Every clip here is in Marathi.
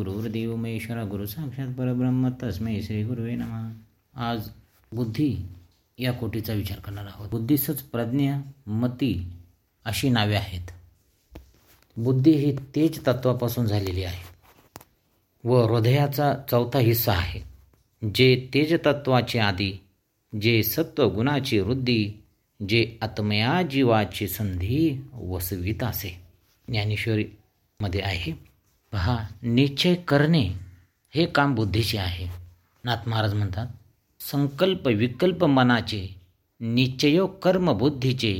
गुरुर्देव महेश्वरा गुरु साक्षात परब्रह्म तस्मै श्री गुरुवे नमः. आज बुद्धी या कोटीचा विचार करणार आहोत. बुद्धीसच प्रज्ञा मती अशी नावे आहेत. बुद्धी ही तेज तत्वापासून झालेली आहे. व हृदयाचा चौथा हिस्सा आहे. जे तेज तत्वाचे आधी जे सत्व गुणाची वृद्धी जे आत्मया जीवाची संधी वसवित असे. ज्ञानेश्वरीमध्ये आहे. पहा निश्चय करणे हे काम बुद्धीचे आहे. नाथ महाराज म्हणतात संकल्प विकल्प मनाचे निश्चयो कर्म बुद्धीचे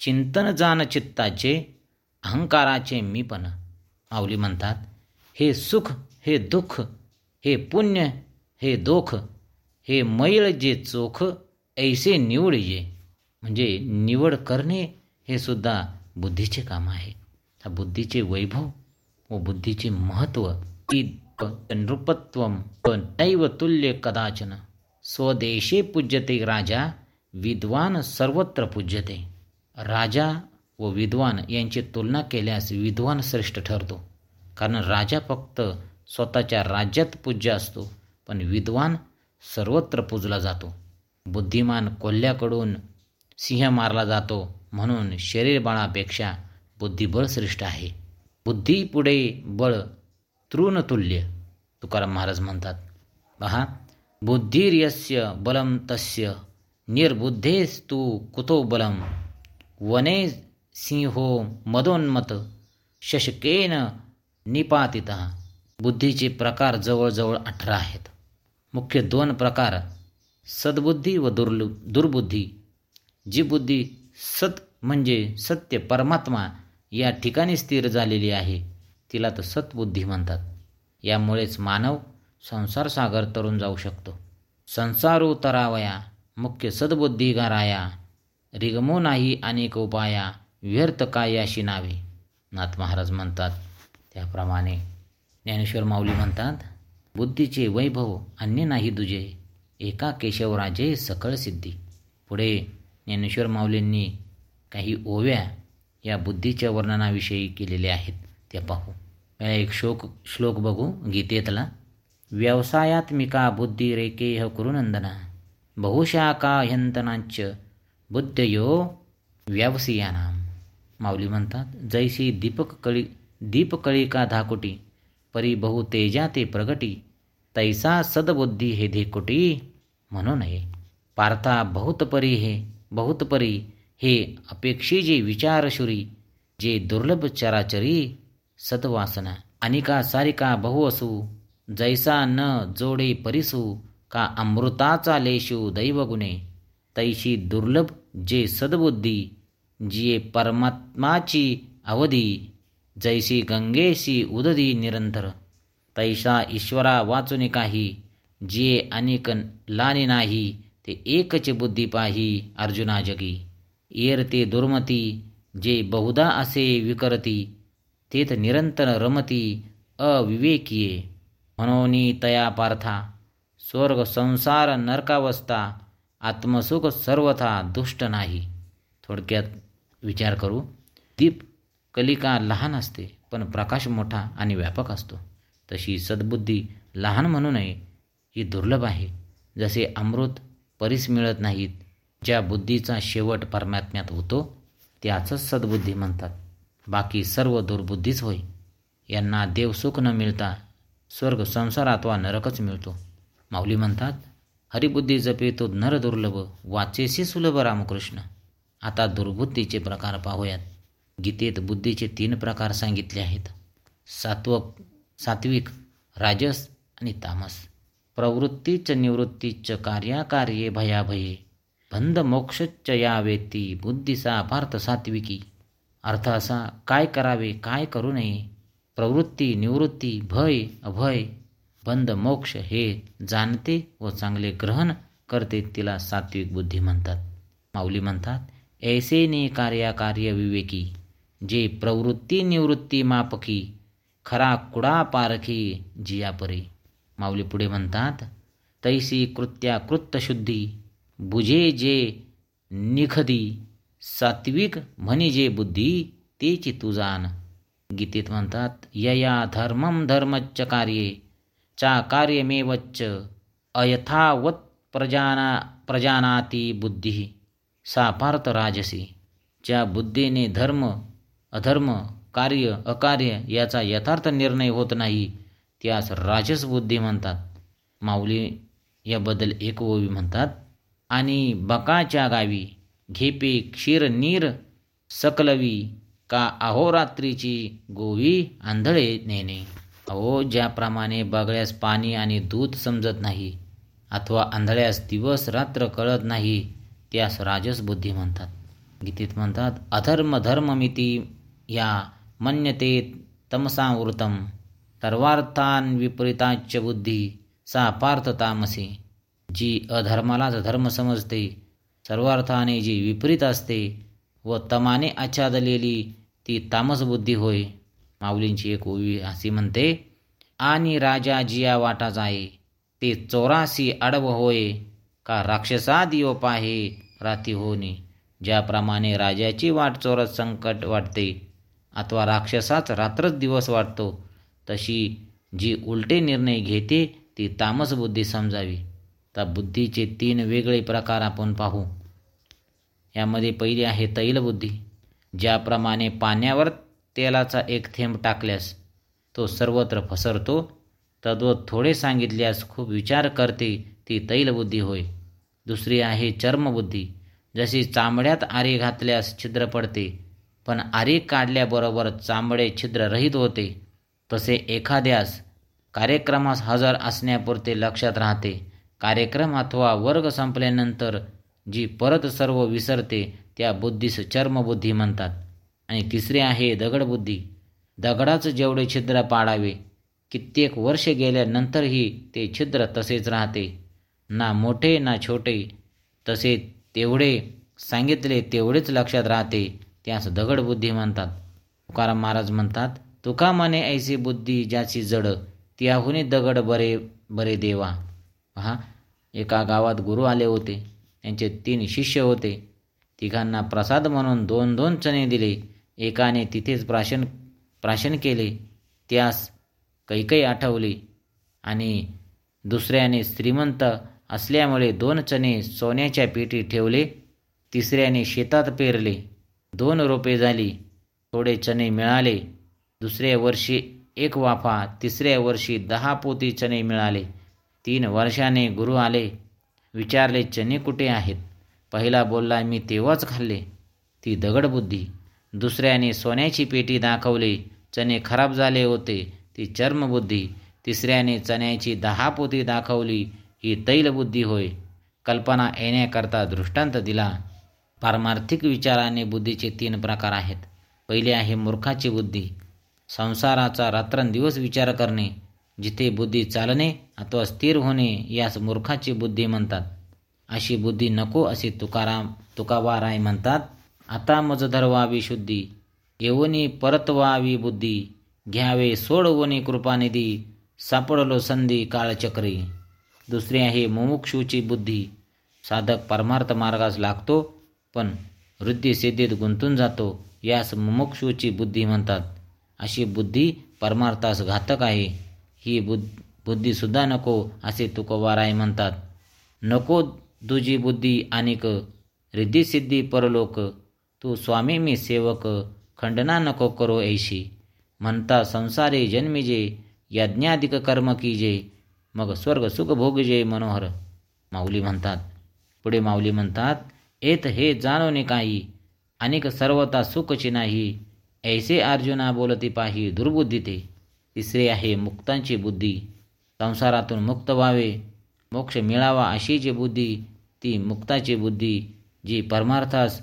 चिंतन जाण चित्ताचे अहंकाराचे मीपण माऊली म्हणतात हे सुख हे दुःख हे पुण्य हे दोख हे मैळ जे चोख ऐसे निवड जे म्हणजे निवड करणे हे सुद्धा बुद्धीचे काम आहे. त्या बुद्धीचे वैभव व बुद्धीचे महत्त्व नृपत्व नैव तुल्य कदाचन. स्वदेशे पूज्यते राजा विद्वान सर्वत्र पूज्यते. राजा व विद्वान यांची तुलना केल्यास विद्वान श्रेष्ठ ठरतो. कारण राजा फक्त स्वतःच्या राज्यात पूज्य असतो पण विद्वान सर्वत्र पूजला जातो. बुद्धिमान कोल्ह्याकडून सिंह मारला जातो म्हणून शरीरबळापेक्षा बुद्धिबळ श्रेष्ठ आहे. बुद्धी पुढे बळ तृणतुल्य तुकाराम महाराज म्हणतात. पहा बुद्धिर्यस्य बलम तस्य निर्बुद्धेस्तु कुतो बलम वने सिंहो मदोन्मत शशकेन निपातित. बुद्धीचे प्रकार जवळजवळ अठरा आहेत. मुख्य दोन प्रकार सद्बुद्धी व दुर्लु दुर्बुद्धी. जी बुद्धी सत म्हणजे सत्य परमात्मा या ठिकाणी स्थिर झालेली आहे. तिला तर सत्बुद्धी म्हणतात. यामुळेच मानव संसारसागर तरून जाऊ शकतो. संसारो तरावया मुख्य सद्बुद्धी गाराया रिगमो नाही अनेक उपाया व्यर्थ कायाशी नावे. नाथ महाराज म्हणतात त्याप्रमाणे ज्ञानेश्वर माऊली म्हणतात बुद्धीचे वैभव अन्य नाही दुजे एका केशवराजे सकळ सिद्धी. पुढे ज्ञानेश्वर माऊलींनी काही ओव्या या बुद्धीच्या वर्णनाविषयी केलेले आहेत. त्या पाहू. एक शोक श्लोक बघू. गीतेतला व्यवसायात्मिका बुद्धी रेकेह कुरुनंदना बहुशाखा ह्यंतनाच बुद्धयो व्यावसियानाम. माऊली म्हणतात जैसी दीपक कळी दीपकळिका धाकुटी परी बहु तेजा ते प्रगटी तैसा सदबुद्धी हे धेकुटी म्हणू नये. पार्था बहुत परी हे बहुत परी हे अपेक्षी जे विचारशुरी जे दुर्लभ चराचरी सतवासना अनिका सारिका बहु असू जैसा न जोडे परिसू का अमृताचा लेशू दैवगुणे तैशी दुर्लभ जे सद्बुद्धी जिये परमात्माची अवधी जैसी गंगेशी उदधी निरंतर तैसा ईश्वरा वाचुने काही जिये अनेक लाने नाही ते एकच बुद्धी पाही अर्जुना जगी. येरते दुर्मती जे बहुधा असे विकरती तेथ निरंतर रमती अविवेकीये म्हणून तया पार्था स्वर्ग संसार नरकावस्था आत्मसुख सर्वथा दुष्ट नाही थोडक्यात विचार करू दीप कलिका लहान असते पण प्रकाश मोठा आणि व्यापक असतो तशी सद्बुद्धी लहान म्हणू नये ही दुर्लभ आहे जसे अमृत परीस मिळत नाहीत ज्या बुद्धीचा शेवट परमात्म्यात होतो त्याचंच सद्बुद्धी म्हणतात. बाकी सर्व दुर्बुद्धीच होय. यांना देवसुख न मिळता स्वर्ग संसारात वा नरकच मिळतो. माऊली म्हणतात हरिबुद्धी जपे तो नर दुर्लभ वाचेसी सुलभ रामकृष्ण. आता दुर्बुद्धीचे प्रकार पाहूयात. गीतेत बुद्धीचे तीन प्रकार सांगितले आहेत. सात्वक सात्विक राजस आणि तामस. प्रवृत्तीच निवृत्तीच कार्याकार्ये भयाभये. बंध मोक्षच्च या वेती बुद्धीचा पार्थ सात्विकी अर्थ असा काय करावे काय करू नये प्रवृत्ती निवृत्ती भय अभय बंध मोक्ष हे जाणते व चांगले ग्रहण करते तिला सात्विक बुद्धी म्हणतात. माऊली म्हणतात ऐसे ने कार्याकार्य विवेकी जे प्रवृत्ती निवृत्ती मापकी खरा कुडा पारखी जियापरी. माऊली पुढे म्हणतात तैसी कृत्या कृत्यशुद्धी बुझे जे निखदी सात्विक म्हणी जे बुद्धी तेची तुजान गीतेत म्हणतात यया धर्मम धर्मच्च कार्ये चा कार्यमेवच्च अयथावत प्रजाना प्रजानाती बुद्धी सा पार्थ राजसी. ज्या बुद्धीने धर्म अधर्म कार्य अकार्य याचा यथार्थ निर्णय होत नाही त्यास राजस बुद्धी म्हणतात. माऊली याबद्दल एक ओवी म्हणतात आणि बकाच्या गावी घेपे क्षीर नीर सकलवी का अहोरात्रीची गोवी आंधळे नेणे. अहो ज्याप्रमाणे बगळ्यास पाणी आणि दूध समजत नाही अथवा आंधळ्यास दिवस रात्र कळत नाही त्यास राजस बुद्धी म्हणतात. गीतेत म्हणतात अधर्म धर्ममिती या मन्यते तमसावृतम सर्वार्थान विपरीताच बुद्धी सा पार्थतामसी जी अधर्मालाच धर्म समजते सर्वार्थाने जी विपरीत असते व तमाने आच्छादलेली ती तामस बुद्धी होय. माऊलींची एक ओवी अशी म्हणते आणि राजा जिया वाटा जाये ते चौरासी अडव होय. का राक्षसा दिव पाहे राती होणे ज्याप्रमाणे राजाची वाट चोरत संकट वाटते. अथवा राक्षसाच रात्रच दिवस वाटतो. तशी जी उलटे निर्णय घेते ती तामस बुद्धी समजावी. तर बुद्धीचे तीन वेगळे प्रकार आपण पाहू. यामध्ये पहिली आहे तैलबुद्धी ज्याप्रमाणे पाण्यावर तेलाचा एक थेंब टाकल्यास तो सर्वत्र पसरतो तद्वत थोडे सांगितल्यास खूप विचार करते ती तैलबुद्धी होय. दुसरी आहे चर्मबुद्धी जशी चामड्यात आरे घातल्यास छिद्र पडते पण आरे काढल्याबरोबर चामडे छिद्ररहित होते तसे एखाद्यास कार्यक्रमास हजर असण्यापुरते लक्षात राहते. कार्यक्रम अथवा वर्ग संपल्यानंतर जी परत सर्व विसरते त्या बुद्धीस चर्मबुद्धी म्हणतात. आणि तिसरे आहे दगडबुद्धी. दगडाचं जेवढे छिद्र पाडावे कित्येक वर्ष गेल्यानंतरही ते छिद्र तसेच राहते. ना मोठे ना छोटे. तसे तेवढे सांगितले तेवढेच लक्षात राहते त्यास दगडबुद्धी म्हणतात. तुकाराम महाराज म्हणतात तुका मने ऐसी बुद्धी ज्याची जड त्याहुनी दगड बरे बरे देवा. पहा एका गावात गुरु आले होते. त्यांचे तीन शिष्य होते. तिघांना प्रसाद म्हणून दोन दोन चणे दिले. एकाने तिथेच प्राशन प्राशन केले. त्यास कैकई आठवली. आणि दुसऱ्याने श्रीमंत असल्यामुळे दोन चणे सोन्याच्या पेटी ठेवले. तिसऱ्याने शेतात पेरले. दोन रोपे झाली. थोडे चणे मिळाले. दुसऱ्या वर्षी एक वाफा तिसऱ्या वर्षी दहा पोती चणे मिळाले. तीन वर्षाने गुरु आले. विचारले चणे कुठे आहेत? पहिला बोलला मी तेव्हाच खाल्ले. ती दगडबुद्धी दुसऱ्याने सोन्याची पेटी दाखवली. चणे खराब झाले होते ती चर्मबुद्धी तिसऱ्याने चण्याची दहा पोती दाखवली ही तैलबुद्धी होय. कल्पना येण्याकरता दृष्टांत दिला. पारमार्थिक विचाराने बुद्धीचे तीन प्रकार आहेत. पहिले आहे मूर्खाची बुद्धी. संसाराचा रात्रंदिवस विचार करणे जिथे बुद्धी चालणे अथवा स्थिर होणे यास मूर्खाची बुद्धी म्हणतात. अशी बुद्धी नको असे तुकाराम तुकाबाराय म्हणतात. आता मज धरवावी शुद्धी येवनी परतवावी बुद्धी घ्यावे सोडवणी कृपानिधी सापडलो संधी काळचक्री. दुसरी आहे मुमुक्षूची बुद्धी. साधक परमार्थ मार्गास लागतो पण वृद्धी सिद्धीत गुंतून जातो यास मुमुक्षूची बुद्धी म्हणतात. अशी बुद्धी परमार्थास घातक आहे. ही बुद्ध बुद्धीसुद्धा नको असे तुकोबाराय म्हणतात. नको तुझी बुद्धी आणिक रिद्धिसिद्धी परलोक तू स्वामी मी सेवक खंडना नको करो ऐशी. म्हणता संसारे जन्मिजे यज्ञाधिक कर्म कीजे मग स्वर्ग सुख भोगजे मनोहर. माऊली म्हणतात. पुढे माऊली म्हणतात येत हे जाणवणे काही अनेक सर्वता सुखची नाही ऐसे अर्जुना बोलती पाही दुर्बुद्धी ते तिसरे आहे मुक्तांची बुद्धी. संसारातून मुक्त व्हावे. मोक्ष मिळावा अशी जी बुद्धी ती मुक्ताची बुद्धी जी परमार्थास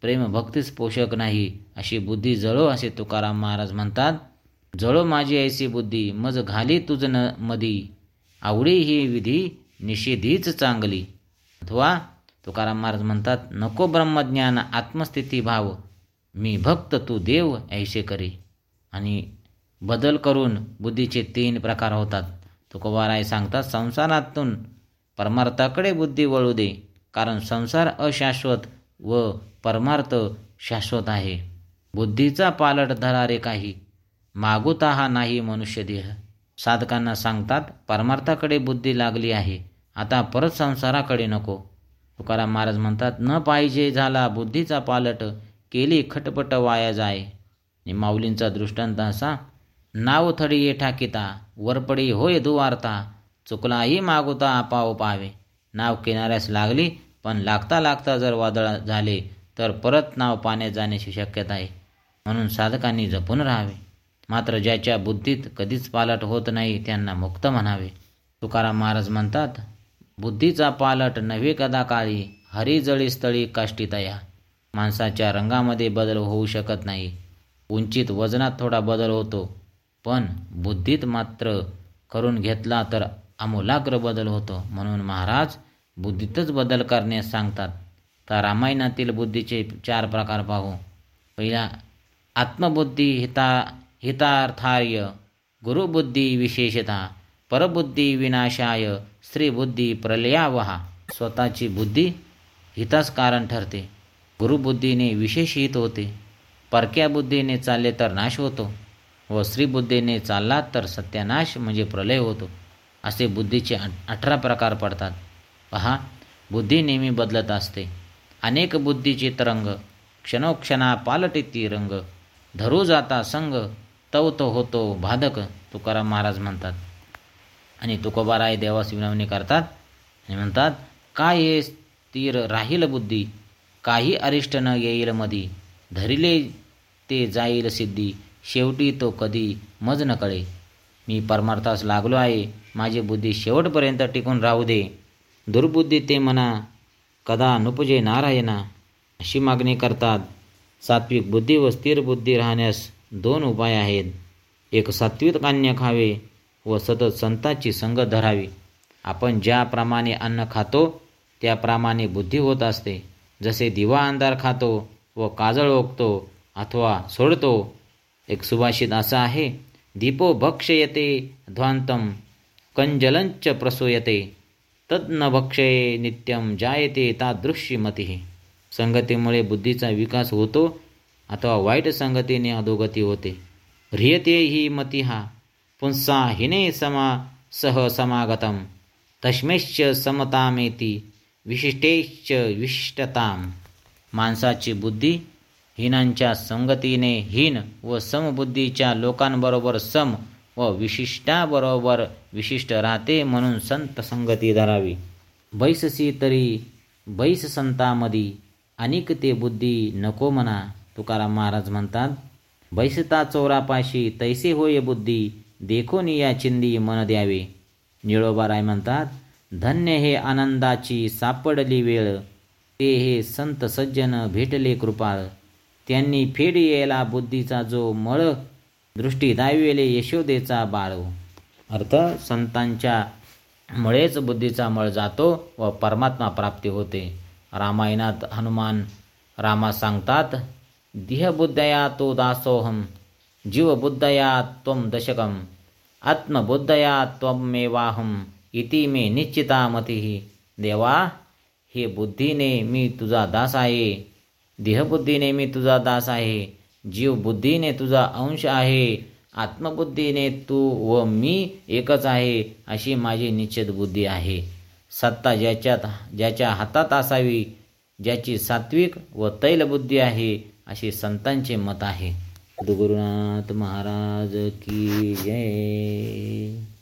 प्रेम भक्तीस पोषक नाही अशी बुद्धी जळो असे तुकाराम महाराज म्हणतात. जळो माझी ऐसी बुद्धी मज घाली तुझ न मधी आवडी ही विधी निषेधीच चांगली. अथवा तुकाराम महाराज म्हणतात नको ब्रह्मज्ञान आत्मस्थिती भाव. मी भक्त तू देव ऐसे करी. आणि बदल करून बुद्धीचे तीन प्रकार होतात. तुकोबाराय सांगतात संसारातून परमार्थाकडे बुद्धी वळू दे कारण संसार अशाश्वत व परमार्थ शाश्वत आहे. बुद्धीचा पालट धरारे काही मागुता हा नाही मनुष्य देह. साधकांना सांगतात परमार्थाकडे बुद्धी लागली आहे आता परत संसाराकडे नको. तुकाराम महाराज म्हणतात न पाहिजे झाला बुद्धीचा पालट केली खटपट वाया जाय. माऊलींचा दृष्टांत असा नाव थडी ये ठाकिता वरपडी होय दुवारता चुकलाही मागुता आपाव पावे. नाव किनाऱ्यास लागली पण लागता लागता जर वादळ झाले तर परत नाव पाण्यात जाण्याची शक्यता आहे. म्हणून साधकांनी जपून राहावे. मात्र ज्याच्या बुद्धीत कधीच पालट होत नाही त्यांना मुक्त म्हणावे. तुकाराम महाराज म्हणतात बुद्धीचा पालट नव्हे कदा काळी हरिजळी स्थळी काष्टीतया. माणसाच्या रंगामध्ये बदल होऊ शकत नाही. उंचीत वजनात थोडा बदल होतो. पण बुद्धीत मात्र करून घेतला तर आमूलाग्र बदल होतो. म्हणून महाराज बुद्धीतच बदल करण्यास सांगतात. तर रामायणातील बुद्धीचे चार प्रकार पाहू. पहिला आत्मबुद्धी हिता हितार्थार्य गुरुबुद्धी विशेषता परबुद्धी विनाशाय स्त्रीबुद्धी प्रलयावहा. स्वतःची बुद्धी हिताच कारण ठरते. गुरुबुद्धीने विशेष हित होते. परक्या बुद्धीने चालले तर नाश होतो. व स्त्रीबुद्धीने चालला तर सत्यानाश म्हणजे प्रलय होतो. असे बुद्धीचे अठरा प्रकार पडतात. पहा बुद्धी नेहमी बदलत असते. अनेक बुद्धीचे तरंग क्षणोक्षणा पालटीती रंग धरू जाता संग तवत होतो बाधक तुकाराम महाराज म्हणतात. आणि तुकोबाराय देवास विनवणी करतात आणि म्हणतात काय हे स्थिर राहील बुद्धी? काही अरिष्ट न येईल मधी धरिले ते जाईल सिद्धी. शेवटी तो कधी मज न कळे. मी परमार्थास लागलो आहे. माझी बुद्धी शेवटपर्यंत टिकून राहू दे. दुर्बुद्धी ते म्हणा कदा नुपजे नारायणा? अशी मागणी करतात. सात्विक बुद्धी व स्थिर बुद्धी राहण्यास दोन उपाय आहेत. एक सात्विक अन्य खावे व सतत संतांची संगत धरावी. आपण ज्याप्रमाणे अन्न खातो त्याप्रमाणे बुद्धी होत असते. जसे दिवा अंधार खातो व काजळ ओकतो अथवा सोडतो एक सुभाषित असा आहे दीपो भक्षयते ध्वांतम कंजलंच प्रसूयते तद्न भक्षये नित्यम जायते तादृश्य मती संगतीमुळे बुद्धीचा विकास होतो अथवा वाईट संगतीने अधोगती होते. ह्रियते ही मती हा पुंसा हिने समा सह समागतम तस्मेश्च समतामेती विशिष्टेश्च विशिष्टताम. माणसाची बुद्धी हीनांच्या संगतीने हीन व समबुद्धीच्या लोकांबरोबर सम व विशिष्टाबरोबर विशिष्ट राहते म्हणून संत संगती धरावी. बैससी तरी बैस संतामधी अनिक ते बुद्धी नको म्हणा तुकाराम महाराज म्हणतात. बैसता चौरापाशी तैसे होय बुद्धी देखोनी या चिंदी मन द्यावे. निळोबाराय म्हणतात धन्य हे आनंदाची सापडली वेळ ते हे संत सज्जन भेटले कृपाळ. त्यांनी फेड येला बुद्धीचा जो मळ दृष्टी दाविले यशोदेचा बाळ हो. अर्थ संतांच्या मुळेच बुद्धीचा मळ जातो व परमात्मा प्राप्ती होते. रामायणात हनुमान रामा सांगतात देहबुद्धया तो दासोहम जीवबुद्धया त्वं दशकम आत्मबुद्धया त्वमेवाहम इति मे निश्चिता मती देवा हे बुद्धीने मी तुझा दास आहे देहबुद्धीने मी तुझा दास आहे. जीव बुद्धीने तुझा अंश आहे. आत्मबुद्धीने तू व मी एकच आहे अशी माझी निश्चित बुद्धी आहे. सत्ता ज्याच्यात ज्याच्या हातात असावी ज्याची सात्विक व तैलबुद्धी आहे असे संतांचे मत आहे. गुरुनाथ महाराज की जय.